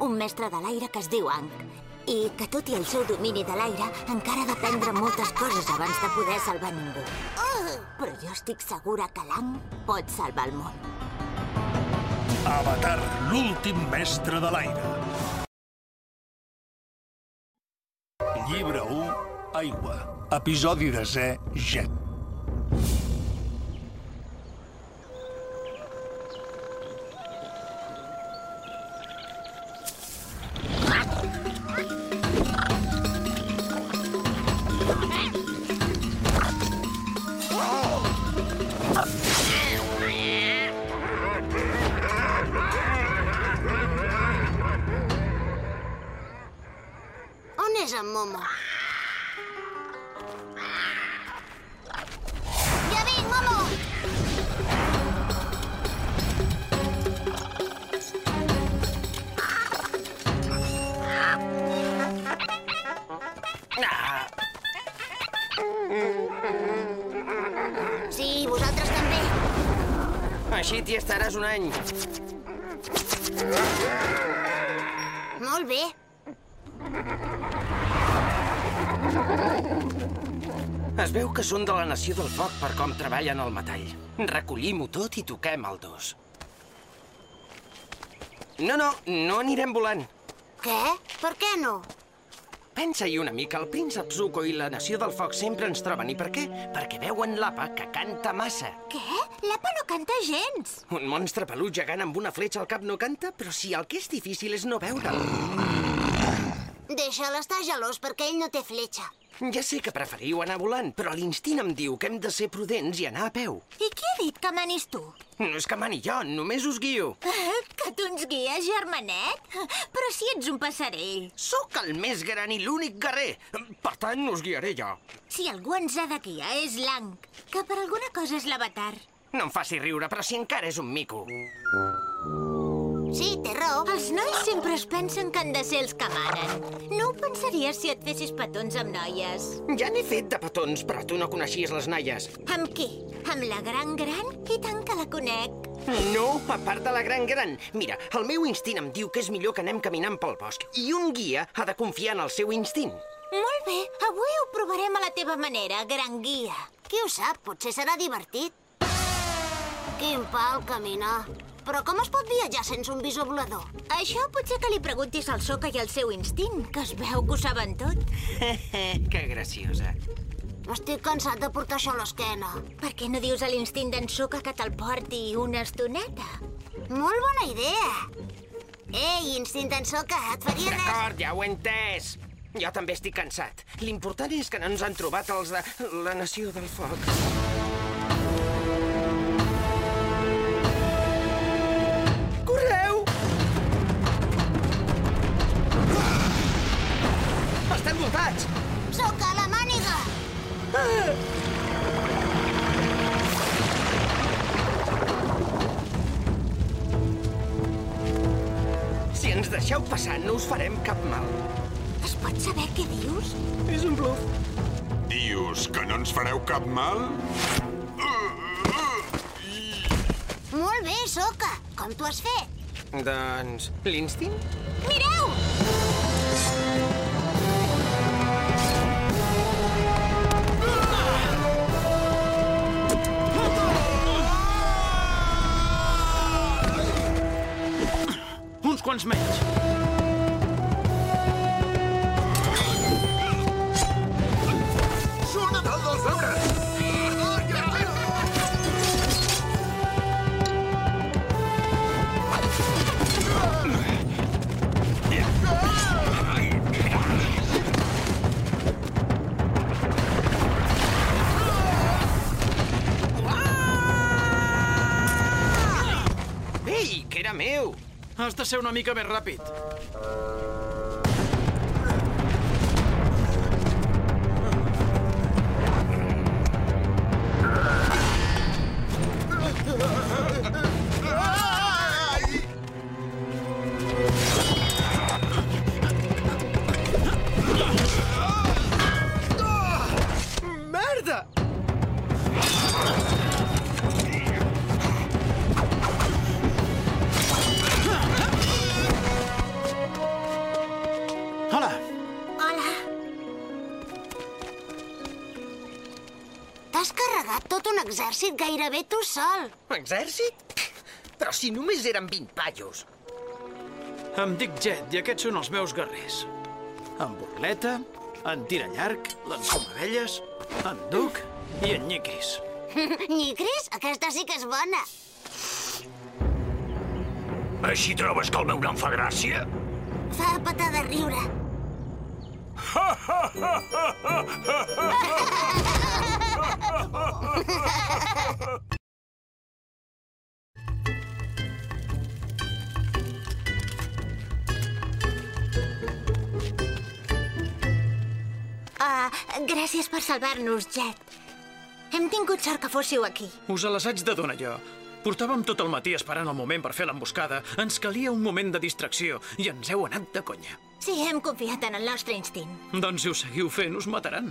Un mestre de l'aire que es diu Ang. I que tot i el seu domini de l'aire, encara ha d'aprendre moltes coses abans de poder salvar ningú. Però jo estic segura que l'Ang pot salvar el món. Avatar, l'últim mestre de l'aire. Llibre 1, Aigua. Episodi desè, Jet. En Momo? Ja vinc, Momo! Sí, vosaltres també. així t'hi estaràs un any. Molt bé. Es veu que són de la Nació del Foc per com treballen el metall. Recollim-ho tot i toquem el dos. No, no, no anirem volant. Què? Per què no? Pensa-hi una mica, el príncep Zuko i la Nació del Foc sempre ens troben. I per què? Perquè veuen l'apa que canta massa. Què? L'apa no canta gens. Un monstre pelut gegant amb una fletxa al cap no canta, però si el que és difícil és no veure'l. Deixa'l estar gelós perquè ell no té fletxa. Ja sé que preferiu anar volant, però l'instint em diu que hem de ser prudents i anar a peu. I qui ha dit que manis tu? No és que mani jo, només us guio. Que tu ens guies, germanet? Però si ets un passarell. Sóc el més gran i l'únic guerrer. Per tant, us guiaré jo. Si algú ens ha de guiar és l'Ang, que per alguna cosa és l'avatar. No em faci riure, però si encara és un mico. Sí, té raó. Els nois sempre es pensen que han de ser els que manen. No ho pensaries si et fessis petons amb noies. Ja n'he fet de petons, però tu no coneixies les noies. Amb qui? Amb la gran gran? I tant que la conec. No, a part de la gran gran. Mira, el meu instint em diu que és millor que anem caminant pel bosc. I un guia ha de confiar en el seu instint. Molt bé, avui ho provarem a la teva manera, gran guia. Qui ho sap, potser serà divertit. Quin pal caminar. Però com es pot viatjar sense un visor volador? Això potser que li preguntis al Soca i al seu instint, que es veu que ho saben tot. que graciosa. Estic cansat de portar això a l'esquena. Per què no dius a l'instint d'en Soca que te'l porti una estoneta? Molt bona idea. Ei, instint d'en Soca, et faria res... D'acord, ja ho he entès. Jo també estic cansat. L'important és que no ens han trobat els de la Nació del Foc. Us farem cap mal. Es pot saber què dius? És un bluff. Dius que no ens fareu cap mal? Molt bé, Soca. Com t'ho has fet? Doncs, l'instint? Mireu! Uns quants menys. Ser una mica més ràpid. Exèrcit gairebé tu sol. Exèrcit? Però si només eren 20 pallos. Em dic Jet i aquests són els meus guerrers. En Burleta, en Tirallarg, l'Ensumabelles, en Duc i en Nyicris. Nyicris, aquesta sí que és bona. Així trobes que el meu nom fa gràcia? Fa petar de riure. Ah, gràcies per salvar-nos, Jet. Hem tingut sort que fóssiu aquí. Us les haig de donar jo. Portàvem tot el matí esperant el moment per fer l'emboscada. Ens calia un moment de distracció i ens heu anat de conya. Sí, hem confiat en el nostre instint. Doncs si ho seguiu fent, us mataran.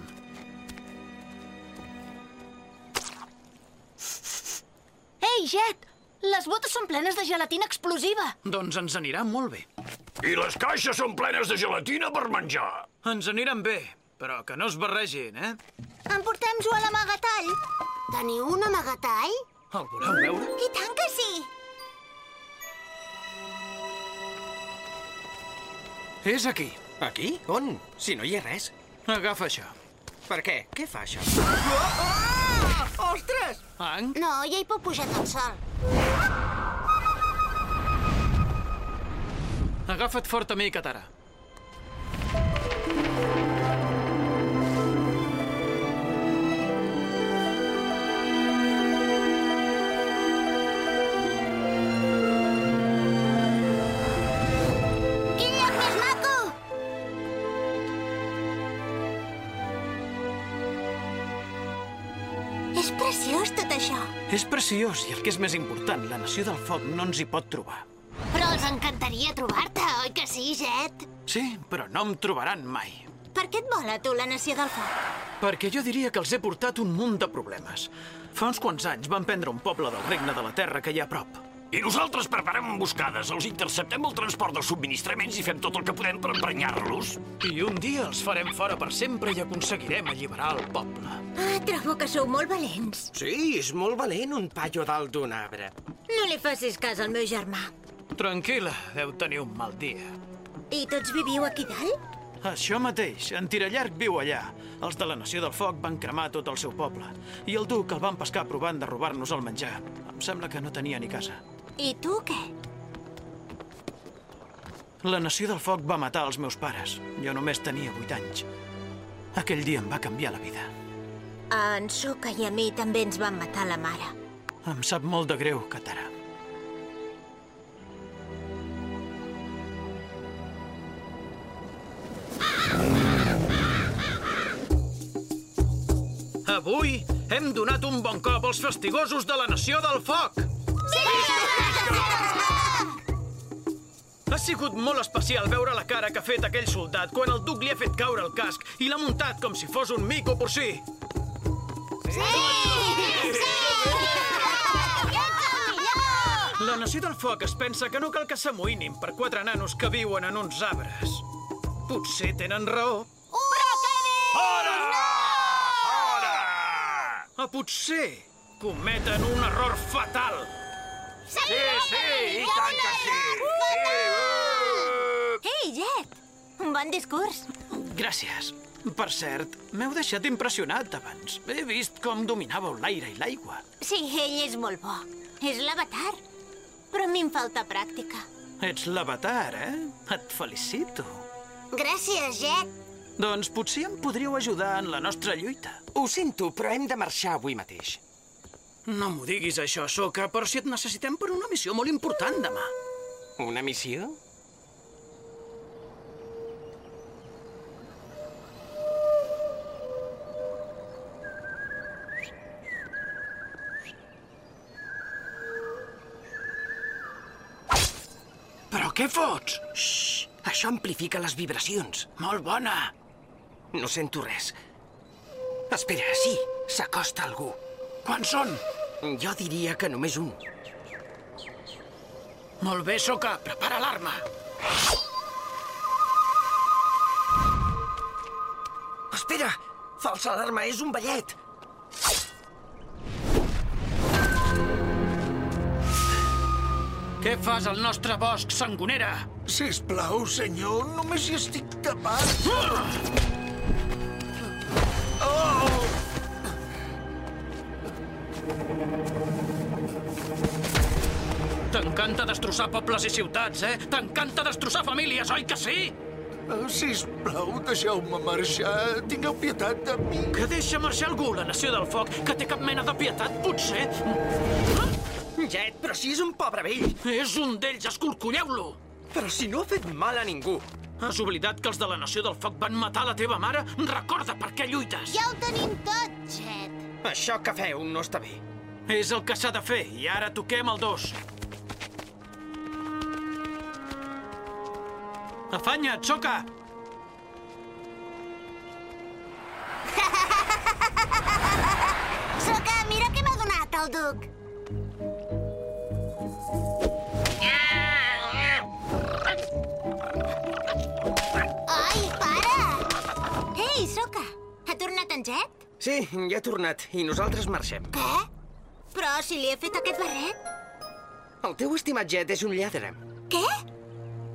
Ei, Jet! Les botes són plenes de gelatina explosiva. Doncs ens anirà molt bé. I les caixes són plenes de gelatina per menjar. Ens aniran bé, però que no es barregin, eh? Emportem-ho a l'amagatall. Teniu un amagatall? El voleu veure? I tant que sí! És aquí. Aquí? On? Si no hi ha res. Agafa això. Per què? Què fa això? Oh, oh! Ostres! Ang? No, ja hi puc pujar tot sol. Agafa't fort, amic, Katara. És preciós i el que és més important, la Nació del Foc no ens hi pot trobar. Però els encantaria trobar-te, oi que sí, Jet? Sí, però no em trobaran mai. Per què et vola, tu, la Nació del Foc? Perquè jo diria que els he portat un munt de problemes. Fa uns quants anys van prendre un poble del Regne de la Terra que hi ha a prop. I nosaltres preparem emboscades, els interceptem el transport dels subministraments i fem tot el que podem per emprenyar-los. I un dia els farem fora per sempre i aconseguirem alliberar el poble. Ah, trobo que sou molt valents. Sí, és molt valent un paio dalt d'un arbre. No li facis cas al meu germà. Tranquil·la, deu tenir un mal dia. I tots viviu aquí dalt? Això mateix, en Tirallarg viu allà. Els de la Nació del Foc van cremar tot el seu poble. I el duc el van pescar provant de robar-nos el menjar. Em sembla que no tenia ni casa. I tu què? La Nació del Foc va matar els meus pares. Jo només tenia 8 anys. Aquell dia em va canviar la vida. A en Soka i a mi també ens van matar la mare. Em sap molt de greu, Katara. Avui hem donat un bon cop als fastigosos de la Nació del Foc. Ha sigut molt especial veure la cara que ha fet aquell soldat quan el duc li ha fet caure el casc i l'ha muntat com si fos un mico porcí. La Nació del Foc es pensa que no cal que s'amoïnin per quatre nanos que viuen en uns arbres. Potser tenen raó. Fora! Fora! A potser cometen un error fatal. Sí, sí, i tant que sí! uh! Ei, Jet! Un bon discurs. Gràcies. Per cert, m'heu deixat impressionat abans. He vist com dominàveu l'aire i l'aigua. Sí, ell és molt bo. És l'avatar. Però a mi em falta pràctica. Ets l'avatar, eh? Et felicito. Gràcies, Jet. Doncs potser em podríeu ajudar en la nostra lluita. Ho sento, però hem de marxar avui mateix. No m'ho diguis, això, Soka, però si et necessitem per una missió molt important demà. Una missió? Però què fots? Xxxt, això amplifica les vibracions. Molt bona. No sento res. Espera, sí, s'acosta algú. Quants són? Jo diria que només un. Molt bé, Soka. Prepara l'arma. Espera! Falsa alarma, és un ballet! Què fas al nostre bosc, sangonera? Sisplau, senyor, només hi estic tapat. Ah! T'encanta destrossar pobles i ciutats, eh? T'encanta destrossar famílies, oi que sí? Uh, sisplau, deixeu-me marxar. Tingueu pietat de mi. Que deixa marxar algú, la nació del foc, que té cap mena de pietat, potser? Jet, però si és un pobre vell. És un d'ells, escorcolleu-lo! Però si no ha fet mal a ningú. Has oblidat que els de la Nació del Foc van matar la teva mare? Recorda per què lluites! Ja ho tenim tot, Jet. Això que feu no està bé. És el que s'ha de fer, i ara toquem el dos. Afanya't, xoca! Soca, mira què m'ha donat el duc. Ai, para! Ei, Soca, ha tornat en Jet? Sí, ja ha tornat, i nosaltres marxem. Què? Però si li he fet aquest barret... El teu estimat Jet és un lladre. Què?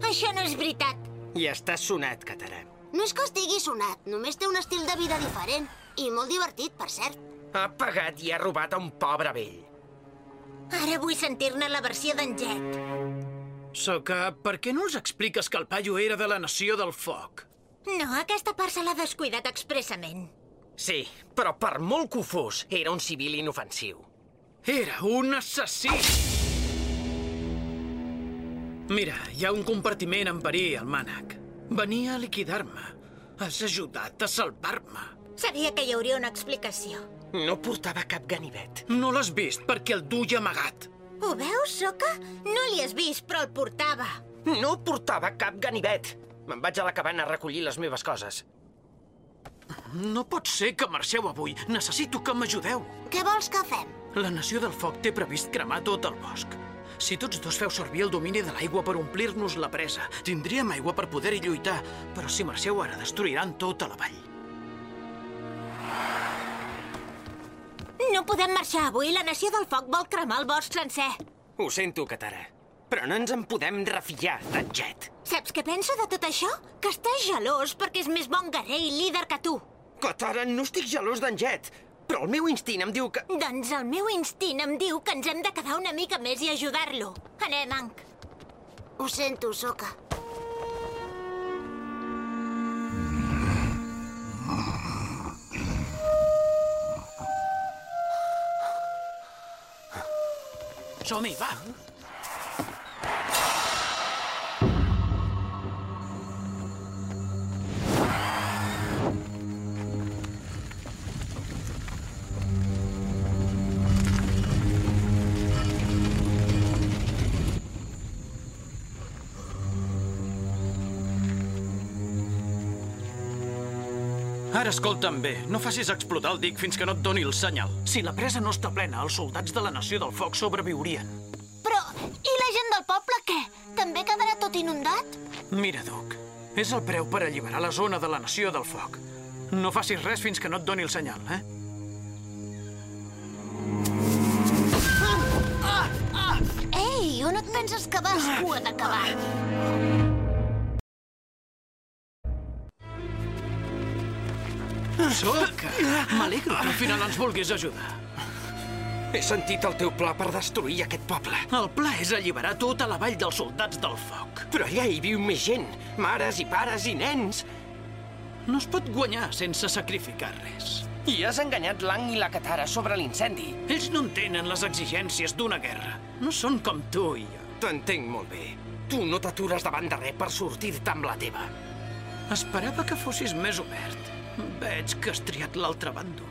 Això no és veritat. I estàs sonat, Katara. No és que estigui sonat, només té un estil de vida diferent. I molt divertit, per cert. Ha pagat i ha robat a un pobre vell. Ara vull sentir-ne la versió d'en Jet. Soca, per què no els expliques que el paio era de la Nació del Foc? No, aquesta part se l'ha descuidat expressament. Sí, però per molt que ho fos, era un civil inofensiu. Era un assassí! Mira, hi ha un compartiment en perill al mànec. Venia a liquidar-me. Has ajudat a salvar-me. Sabia que hi hauria una explicació. No portava cap ganivet. No l'has vist perquè el duia amagat. Ho veus, Soca? No li has vist, però el portava. No portava cap ganivet. Me'n vaig a la cabana a recollir les meves coses. No pot ser que marxeu avui. Necessito que m'ajudeu. Què vols que fem? La Nació del Foc té previst cremar tot el bosc. Si tots dos feu servir el domini de l'aigua per omplir-nos la presa, tindríem aigua per poder-hi lluitar, però si marxeu ara destruiran tota la vall. No podem marxar avui. La Nació del Foc vol cremar el bosc sencer. Ho sento, Katara, però no ens en podem refiar d'en Jet. Saps què penso de tot això? Que estàs gelós perquè és més bon guerrer i líder que tu. Katara, no estic gelós d'en Jet, però el meu instint em diu que... Doncs el meu instint em diu que ens hem de quedar una mica més i ajudar-lo. Anem, Hank. Ho sento, Soca. Som-hi, va! Ara escolta'm bé, no facis explotar el dic fins que no et doni el senyal. Si la presa no està plena, els soldats de la Nació del Foc sobreviurien. Però, i la gent del poble què? També quedarà tot inundat? Mira, Duc, és el preu per alliberar la zona de la Nació del Foc. No facis res fins que no et doni el senyal, eh? Ei, on et penses que vas, cua de cavall? Soca! M'alegro que al final ens vulguis ajudar. He sentit el teu pla per destruir aquest poble. El pla és alliberar tota la vall dels soldats del foc. Però allà hi viu més gent. Mares i pares i nens. No es pot guanyar sense sacrificar res. I has enganyat l'Ang i la Katara sobre l'incendi. Ells no entenen les exigències d'una guerra. No són com tu i jo. T'entenc molt bé. Tu no t'atures davant de res per sortir-te amb la teva. Esperava que fossis més obert. Veig que has triat l'altre bàndol.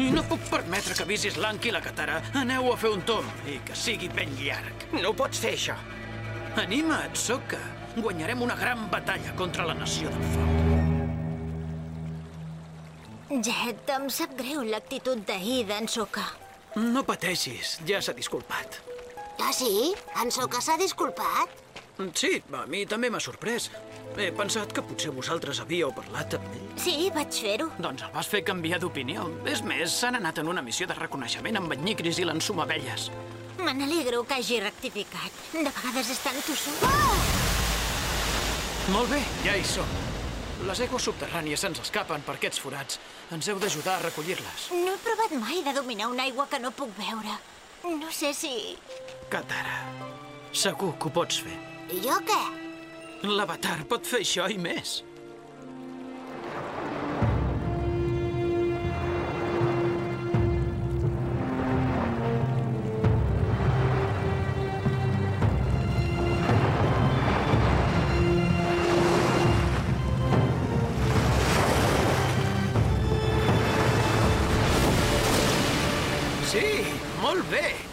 I no puc permetre que visis l'Anki i la Katara. Aneu a fer un tomb i que sigui ben llarg. No pots fer això. Anima't, Sokka. Guanyarem una gran batalla contra la Nació del Foc. Jet, em sap greu l'actitud d'ahir d'en Soca. No pateixis, ja s'ha disculpat. Ah, sí? En Soca s'ha disculpat? Sí, a mi també m'ha sorprès. He pensat que potser vosaltres havíeu parlat amb ell. Sí, vaig fer-ho. Doncs el vas fer canviar d'opinió. És més, s'han anat en una missió de reconeixement amb en Nyicris i l'ensumabelles. Me n'alegro que hagi rectificat. De vegades és tan tossut. Ah! Molt bé, ja hi som. Les aigües subterrànies se'ns escapen per aquests forats. Ens heu d'ajudar a recollir-les. No he provat mai de dominar una aigua que no puc veure. No sé si... Katara, segur que ho pots fer. I jo què? L'avatar pot fer això i més. Sí, molt bé.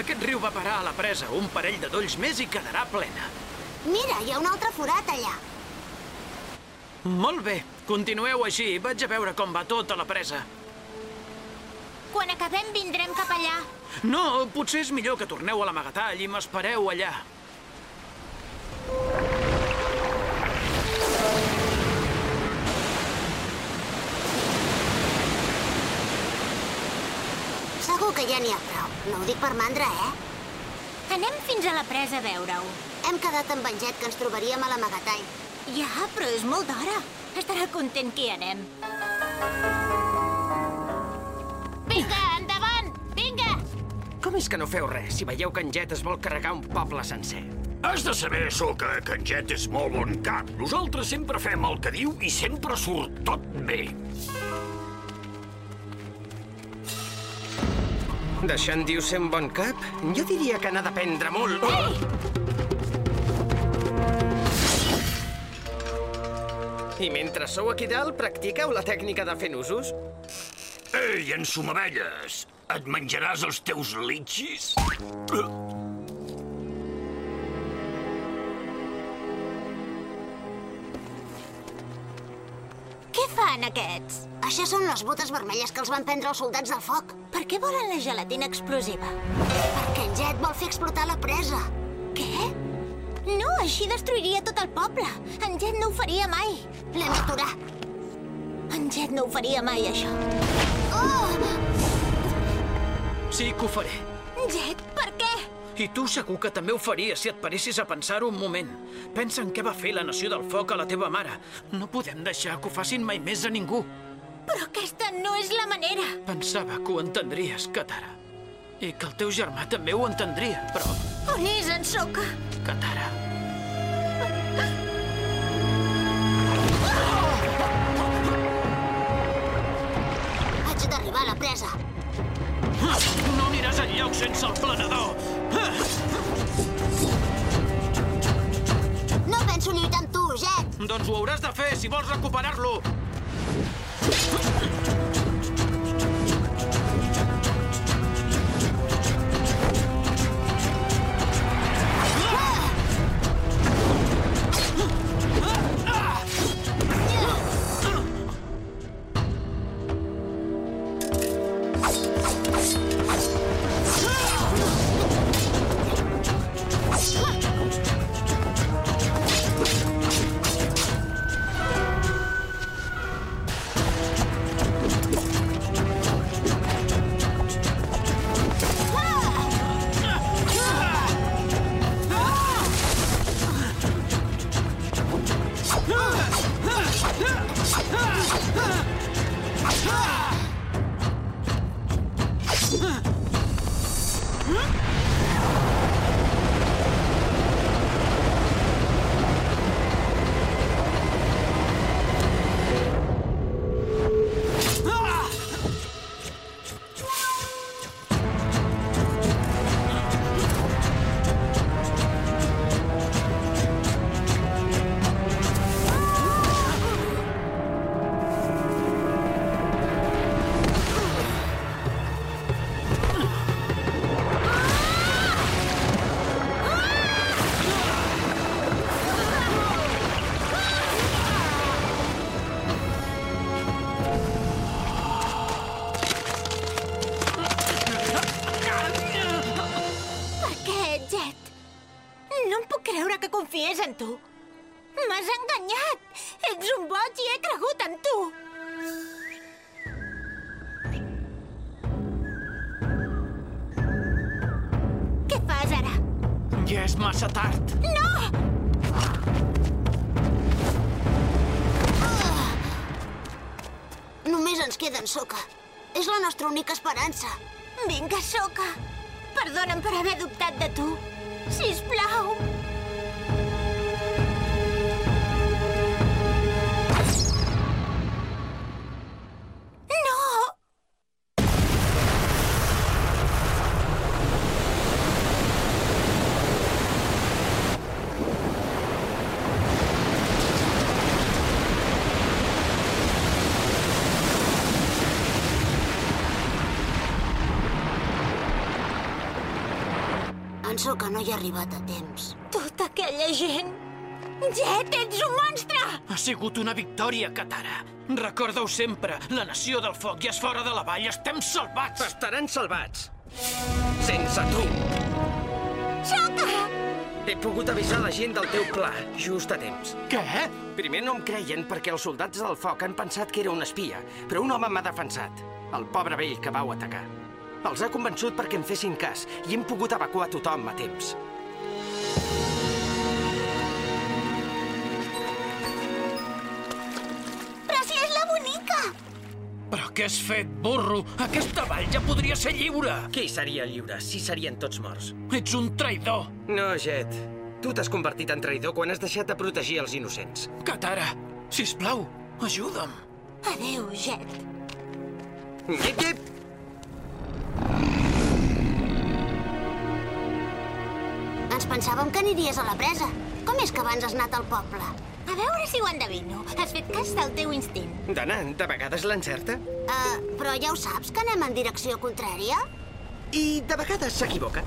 Aquest riu va parar a la presa un parell de dolls més i quedarà plena. Mira, hi ha un altre forat allà. Molt bé, continueu així. Vaig a veure com va tota la presa. Quan acabem vindrem cap allà. No, potser és millor que torneu a l'amagatall i m'espereu allà. Segur que ja n'hi ha. No ho dic per mandra, eh? Anem fins a la presa a veure-ho. Hem quedat amb en Jet que ens trobaríem a l'amagatall. Ja, però és molt d'hora. Estarà content que hi anem. Vinga, endavant! Vinga! Com és que no feu res si veieu que en Jet es vol carregar un poble sencer? Has de saber, Soca, que en Jet és molt bon cap. Nosaltres sempre fem el que diu i sempre surt tot bé. En diu ser un bon cap? Jo diria que n'ha d'aprendre molt. I mentre sou aquí dalt, practiqueu la tècnica de fer nusos? Ei, ensumabelles, et menjaràs els teus litxis? Fan aquests? Això són les botes vermelles que els van prendre els soldats del foc. Per què volen la gelatina explosiva? Perquè en Jet vol fer explotar la presa. Què? No, així destruiria tot el poble. En Jet no ho faria mai. L'hem d'aturar. En Jet no ho faria mai, això. Oh! Sí que ho faré. Jet? I tu segur que també ho faries si et paressis a pensar-ho un moment. Pensa en què va fer la Nació del Foc a la teva mare. No podem deixar que ho facin mai més a ningú. Però aquesta no és la manera. Pensava que ho entendries, Katara. I que el teu germà també ho entendria, però... On és en Soka? Katara... Haig d'arribar a la presa. No aniràs enlloc sense el planador! No penso lluitar amb tu, Jet. Doncs ho hauràs de fer si vols recuperar-lo! Ja és massa tard. Només ens queda en Soca. És la nostra única esperança. Vinga, Soca. Perdona'm per haver dubtat de tu. Sisplau. En Soca no hi ha arribat a temps. Tota aquella gent... Jet, ets un monstre! Ha sigut una victòria, Katara. Recorda-ho sempre, la nació del foc ja és fora de la vall, estem salvats! Estaran salvats. Sense tu. Soca! He pogut avisar la gent del teu pla, just a temps. Què? Primer no em creien perquè els soldats del foc han pensat que era un espia, però un home m'ha defensat, el pobre vell que vau atacar. Els ha convençut perquè em fessin cas i hem pogut evacuar tothom a temps. Però si és la bonica! Però què has fet, burro? Aquesta vall ja podria ser lliure! Qui seria lliure si serien tots morts? Ets un traïdor! No, Jet. Tu t'has convertit en traïdor quan has deixat de protegir els innocents. Katara, sisplau, ajuda'm. Adéu, Jet. Nyip, nyip! Ens pensàvem que aniries a la presa. Com és que abans has anat al poble? A veure si ho endevino. Has fet cas del teu instint. Dana, de vegades l'encerta Uh, però ja ho saps, que anem en direcció contrària? i de vegades s'equivoca.